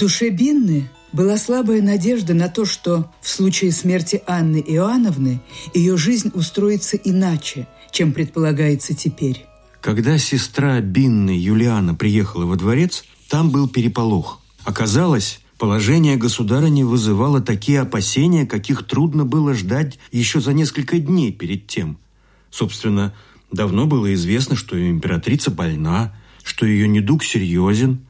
душе Бинны была слабая надежда на то, что в случае смерти Анны Иоанновны ее жизнь устроится иначе, чем предполагается теперь. Когда сестра Бинны Юлиана приехала во дворец, там был переполох. Оказалось, положение государыни вызывало такие опасения, каких трудно было ждать еще за несколько дней перед тем. Собственно, давно было известно, что императрица больна, что ее недуг серьезен –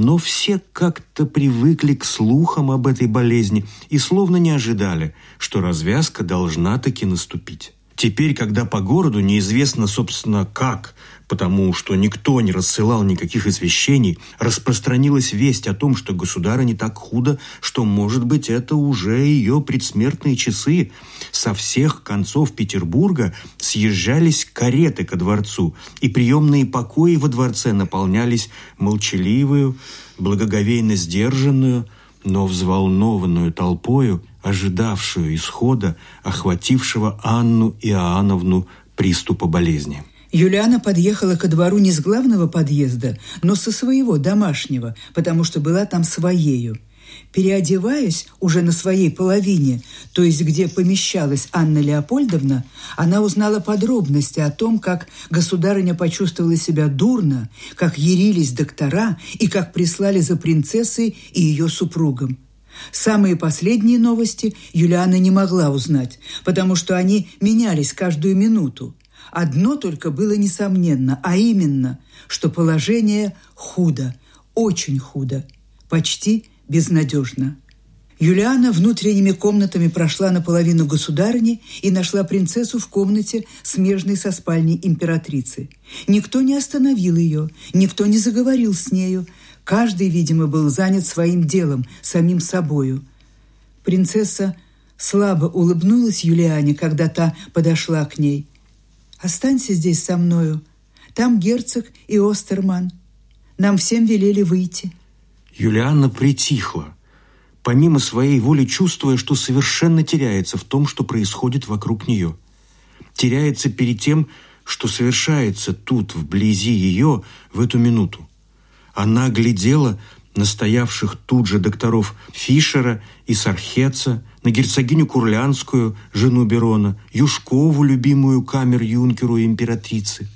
но все как-то привыкли к слухам об этой болезни и словно не ожидали, что развязка должна таки наступить. Теперь, когда по городу неизвестно, собственно, как, потому что никто не рассылал никаких извещений, распространилась весть о том, что государа не так худо, что, может быть, это уже ее предсмертные часы. Со всех концов Петербурга съезжались кареты ко дворцу, и приемные покои во дворце наполнялись молчаливую, благоговейно сдержанную, но взволнованную толпою, ожидавшую исхода, охватившего Анну Иоанновну приступа болезни. Юлиана подъехала ко двору не с главного подъезда, но со своего домашнего, потому что была там своею. Переодеваясь уже на своей половине, то есть где помещалась Анна Леопольдовна, она узнала подробности о том, как государыня почувствовала себя дурно, как ярились доктора и как прислали за принцессой и ее супругом. Самые последние новости Юлиана не могла узнать, потому что они менялись каждую минуту. Одно только было несомненно, а именно, что положение худо, очень худо, почти безнадежно. Юлиана внутренними комнатами прошла наполовину государыни и нашла принцессу в комнате, смежной со спальней императрицы. Никто не остановил ее, никто не заговорил с нею. Каждый, видимо, был занят своим делом, самим собою. Принцесса слабо улыбнулась Юлиане, когда та подошла к ней. «Останься здесь со мною. Там герцог и Остерман. Нам всем велели выйти». Юлианна притихла, помимо своей воли чувствуя, что совершенно теряется в том, что происходит вокруг нее. Теряется перед тем, что совершается тут, вблизи ее, в эту минуту. Она глядела на стоявших тут же докторов Фишера и Сархеца, на герцогиню Курлянскую, жену Берона, Юшкову, любимую камер-юнкеру императрицы,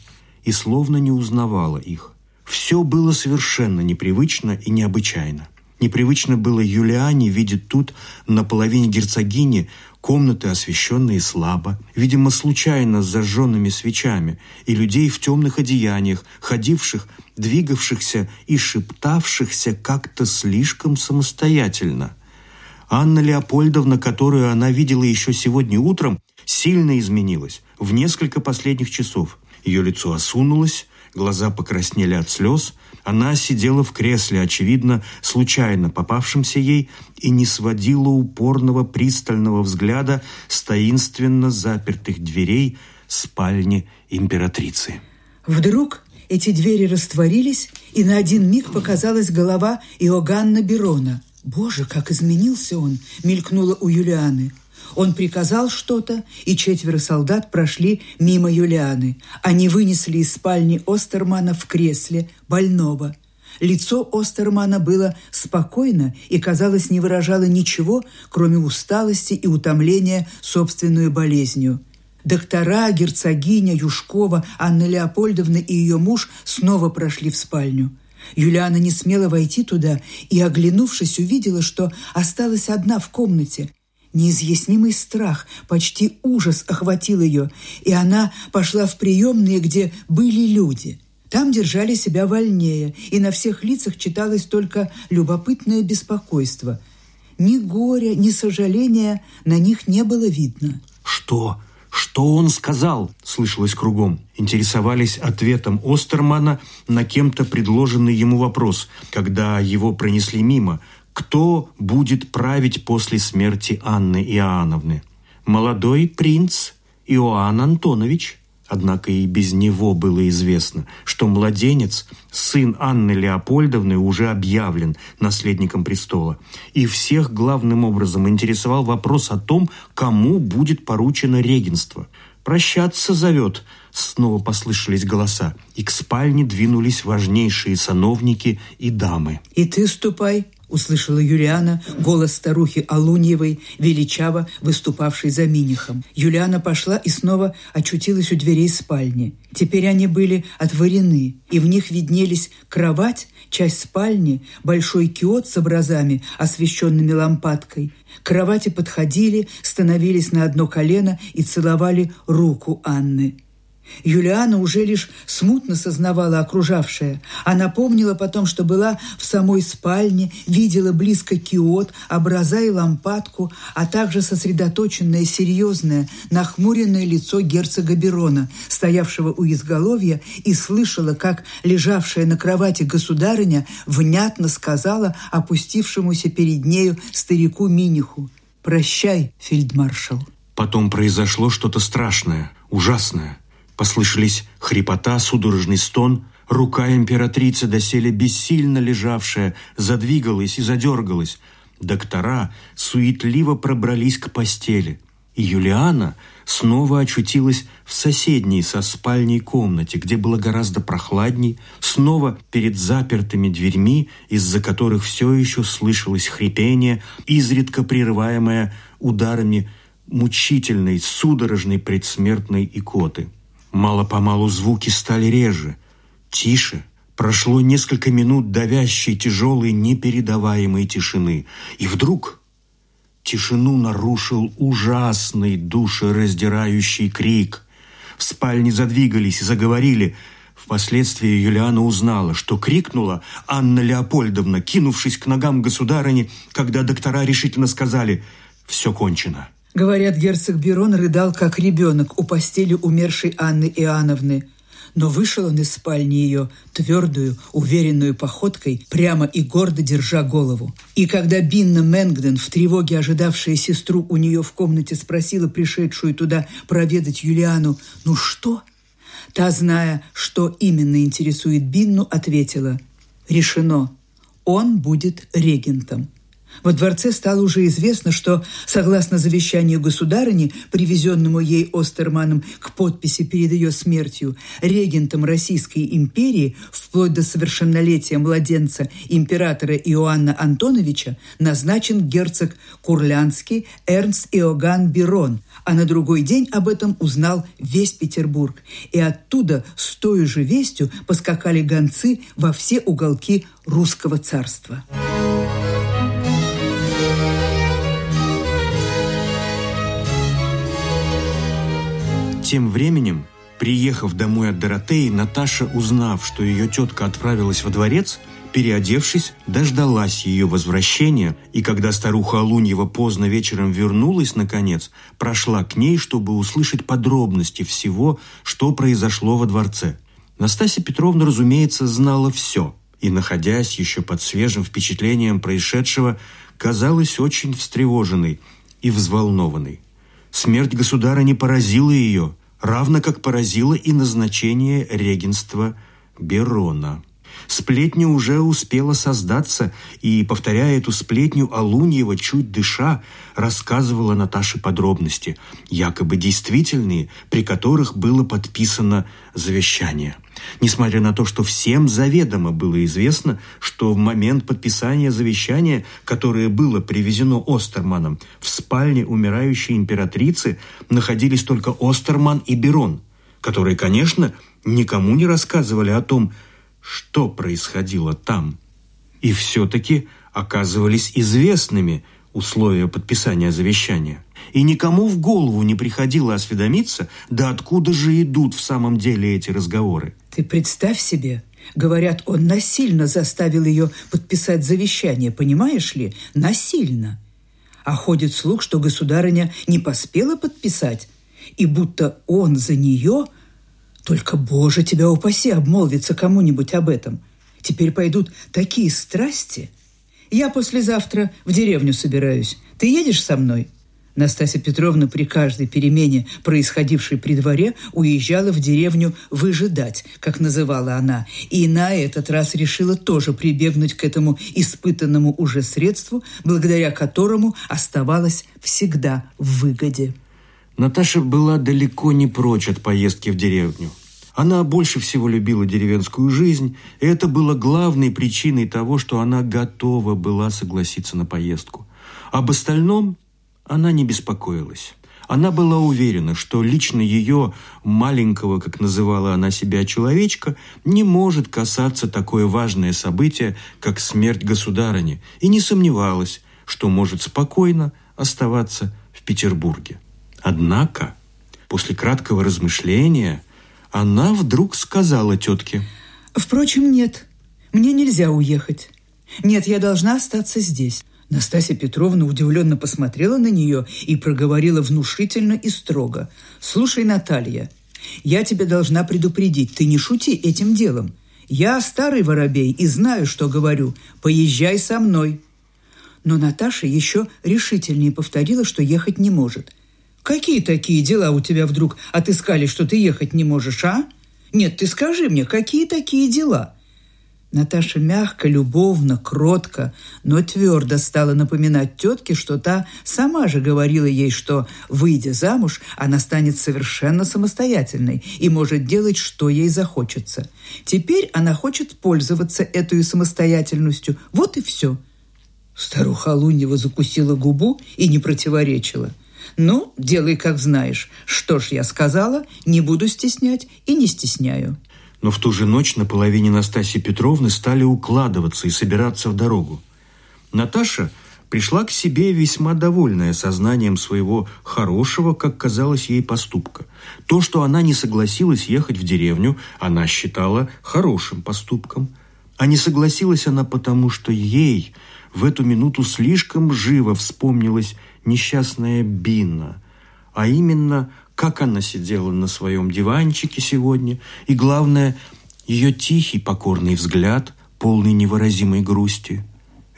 и словно не узнавала их. Все было совершенно непривычно и необычайно. Непривычно было Юлиане видеть тут, на половине герцогини, комнаты, освещенные слабо, видимо, случайно с зажженными свечами, и людей в темных одеяниях, ходивших, двигавшихся и шептавшихся как-то слишком самостоятельно. Анна Леопольдовна, которую она видела еще сегодня утром, сильно изменилась в несколько последних часов. Ее лицо осунулось, глаза покраснели от слез, она сидела в кресле, очевидно, случайно попавшемся ей, и не сводила упорного пристального взгляда с таинственно запертых дверей спальни императрицы. Вдруг эти двери растворились, и на один миг показалась голова Иоганна Берона. «Боже, как изменился он!» — мелькнула у Юлианы – он приказал что-то, и четверо солдат прошли мимо Юлианы. Они вынесли из спальни Остермана в кресле больного. Лицо Остермана было спокойно и, казалось, не выражало ничего, кроме усталости и утомления собственной болезнью. Доктора, герцогиня, Юшкова, Анна Леопольдовна и ее муж снова прошли в спальню. Юлиана не смела войти туда и, оглянувшись, увидела, что осталась одна в комнате – Неизъяснимый страх, почти ужас охватил ее, и она пошла в приемные, где были люди. Там держали себя вольнее, и на всех лицах читалось только любопытное беспокойство. Ни горя, ни сожаления на них не было видно. «Что? Что он сказал?» – слышалось кругом. Интересовались ответом Остермана на кем-то предложенный ему вопрос, когда его пронесли мимо – кто будет править после смерти Анны Иоанновны? Молодой принц Иоанн Антонович. Однако и без него было известно, что младенец, сын Анны Леопольдовны, уже объявлен наследником престола. И всех главным образом интересовал вопрос о том, кому будет поручено регенство. «Прощаться зовет», — снова послышались голоса, и к спальне двинулись важнейшие сановники и дамы. «И ты ступай», услышала Юлиана голос старухи Алуньевой, величаво выступавшей за Минихом. Юлиана пошла и снова очутилась у дверей спальни. Теперь они были отворены, и в них виднелись кровать, часть спальни, большой киот с образами, освещенными лампадкой. Кровати подходили, становились на одно колено и целовали руку Анны. Юлиана уже лишь смутно сознавала окружавшее. Она помнила потом, что была в самой спальне, видела близко киот, образа и лампадку, а также сосредоточенное, серьезное, нахмуренное лицо герцога Берона, стоявшего у изголовья, и слышала, как лежавшая на кровати государыня внятно сказала опустившемуся перед нею старику Миниху «Прощай, фельдмаршал». Потом произошло что-то страшное, ужасное – Послышались хрипота, судорожный стон. Рука императрицы, доселе бессильно лежавшая, задвигалась и задергалась. Доктора суетливо пробрались к постели. И Юлиана снова очутилась в соседней со спальней комнате, где было гораздо прохладней, снова перед запертыми дверьми, из-за которых все еще слышалось хрипение, изредка прерываемое ударами мучительной, судорожной предсмертной икоты. Мало-помалу звуки стали реже, тише. Прошло несколько минут давящей, тяжелой, непередаваемой тишины. И вдруг тишину нарушил ужасный, душераздирающий крик. В спальне задвигались и заговорили. Впоследствии Юлиана узнала, что крикнула Анна Леопольдовна, кинувшись к ногам государыни, когда доктора решительно сказали «все кончено». Говорят, герцог Берон рыдал, как ребенок, у постели умершей Анны Иоанновны. Но вышел он из спальни ее твердую, уверенную походкой, прямо и гордо держа голову. И когда Бинна Мэнгден, в тревоге ожидавшая сестру у нее в комнате, спросила пришедшую туда проведать Юлиану «Ну что?», та, зная, что именно интересует Бинну, ответила «Решено, он будет регентом». Во дворце стало уже известно, что, согласно завещанию государыни, привезенному ей Остерманом к подписи перед ее смертью, регентом Российской империи вплоть до совершеннолетия младенца императора Иоанна Антоновича назначен герцог Курлянский Эрнст Иоганн Берон, а на другой день об этом узнал весь Петербург. И оттуда с той же вестью поскакали гонцы во все уголки русского царства. Тем временем, приехав домой от Доротеи, Наташа, узнав, что ее тетка отправилась во дворец, переодевшись, дождалась ее возвращения, и когда старуха Алуньева поздно вечером вернулась, наконец, прошла к ней, чтобы услышать подробности всего, что произошло во дворце. Настасья Петровна, разумеется, знала все, и, находясь еще под свежим впечатлением происшедшего, казалась очень встревоженной и взволнованной. Смерть государа не поразила ее, равно как поразило и назначение регенства Берона. Сплетня уже успела создаться, и, повторяя эту сплетню, Алуньева, чуть дыша, рассказывала Наташе подробности, якобы действительные, при которых было подписано завещание. Несмотря на то, что всем заведомо было известно, что в момент подписания завещания, которое было привезено Остерманом, в спальне умирающей императрицы находились только Остерман и Берон, которые, конечно, никому не рассказывали о том, что происходило там. И все-таки оказывались известными условия подписания завещания. И никому в голову не приходило осведомиться, да откуда же идут в самом деле эти разговоры. Ты представь себе, говорят, он насильно заставил ее подписать завещание, понимаешь ли? Насильно. А ходит слух, что государыня не поспела подписать, и будто он за нее – только, Боже, тебя упаси обмолвиться кому-нибудь об этом. Теперь пойдут такие страсти. Я послезавтра в деревню собираюсь. Ты едешь со мной?» Настасья Петровна при каждой перемене, происходившей при дворе, уезжала в деревню выжидать, как называла она, и на этот раз решила тоже прибегнуть к этому испытанному уже средству, благодаря которому оставалась всегда в выгоде. Наташа была далеко не прочь от поездки в деревню. Она больше всего любила деревенскую жизнь, и это было главной причиной того, что она готова была согласиться на поездку. Об остальном она не беспокоилась. Она была уверена, что лично ее маленького, как называла она себя, человечка, не может касаться такое важное событие, как смерть государыни, и не сомневалась, что может спокойно оставаться в Петербурге. Однако, после краткого размышления, она вдруг сказала тетке. «Впрочем, нет, мне нельзя уехать. Нет, я должна остаться здесь». Настасья Петровна удивленно посмотрела на нее и проговорила внушительно и строго. «Слушай, Наталья, я тебя должна предупредить, ты не шути этим делом. Я старый воробей и знаю, что говорю. Поезжай со мной». Но Наташа еще решительнее повторила, что ехать не может. «Какие такие дела у тебя вдруг отыскали, что ты ехать не можешь, а? Нет, ты скажи мне, какие такие дела?» Наташа мягко, любовно, кротко, но твердо стала напоминать тетке, что та сама же говорила ей, что, выйдя замуж, она станет совершенно самостоятельной и может делать, что ей захочется. Теперь она хочет пользоваться этой самостоятельностью. Вот и все. Старуха Лунева закусила губу и не противоречила. «Ну, делай, как знаешь. Что ж я сказала, не буду стеснять и не стесняю». Но в ту же ночь на половине Настасьи Петровны стали укладываться и собираться в дорогу. Наташа пришла к себе весьма довольная сознанием своего хорошего, как казалось ей, поступка. То, что она не согласилась ехать в деревню, она считала хорошим поступком. А не согласилась она потому, что ей в эту минуту слишком живо вспомнилась несчастная Бина, а именно – как она сидела на своем диванчике сегодня, и, главное, ее тихий покорный взгляд, полный невыразимой грусти.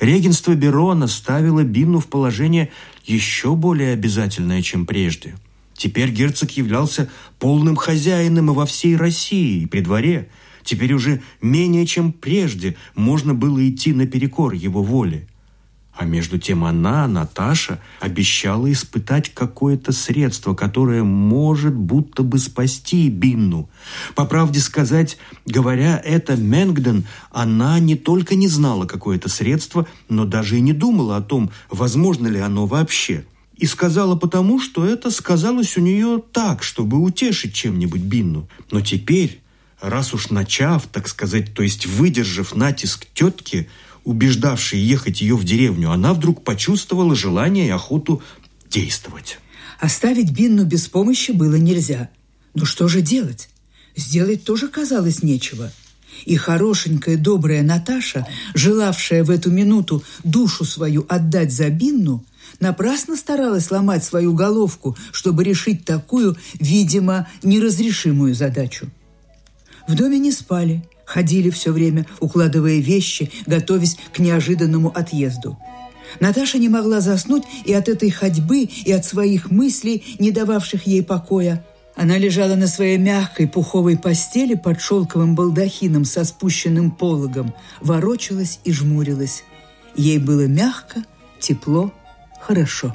Регенство Берона ставило Бинну в положение еще более обязательное, чем прежде. Теперь герцог являлся полным хозяином и во всей России, и при дворе. Теперь уже менее чем прежде можно было идти наперекор его воле. А между тем она, Наташа, обещала испытать какое-то средство, которое может будто бы спасти Бинну. По правде сказать, говоря это Менгден, она не только не знала какое-то средство, но даже и не думала о том, возможно ли оно вообще. И сказала потому, что это сказалось у нее так, чтобы утешить чем-нибудь Бинну. Но теперь, раз уж начав, так сказать, то есть выдержав натиск тетки, убеждавшей ехать ее в деревню, она вдруг почувствовала желание и охоту действовать. Оставить Бинну без помощи было нельзя. Но что же делать? Сделать тоже казалось нечего. И хорошенькая, добрая Наташа, желавшая в эту минуту душу свою отдать за Бинну, напрасно старалась ломать свою головку, чтобы решить такую, видимо, неразрешимую задачу. В доме не спали – ходили все время, укладывая вещи, готовясь к неожиданному отъезду. Наташа не могла заснуть и от этой ходьбы, и от своих мыслей, не дававших ей покоя. Она лежала на своей мягкой пуховой постели под шелковым балдахином со спущенным пологом, ворочалась и жмурилась. Ей было мягко, тепло, хорошо.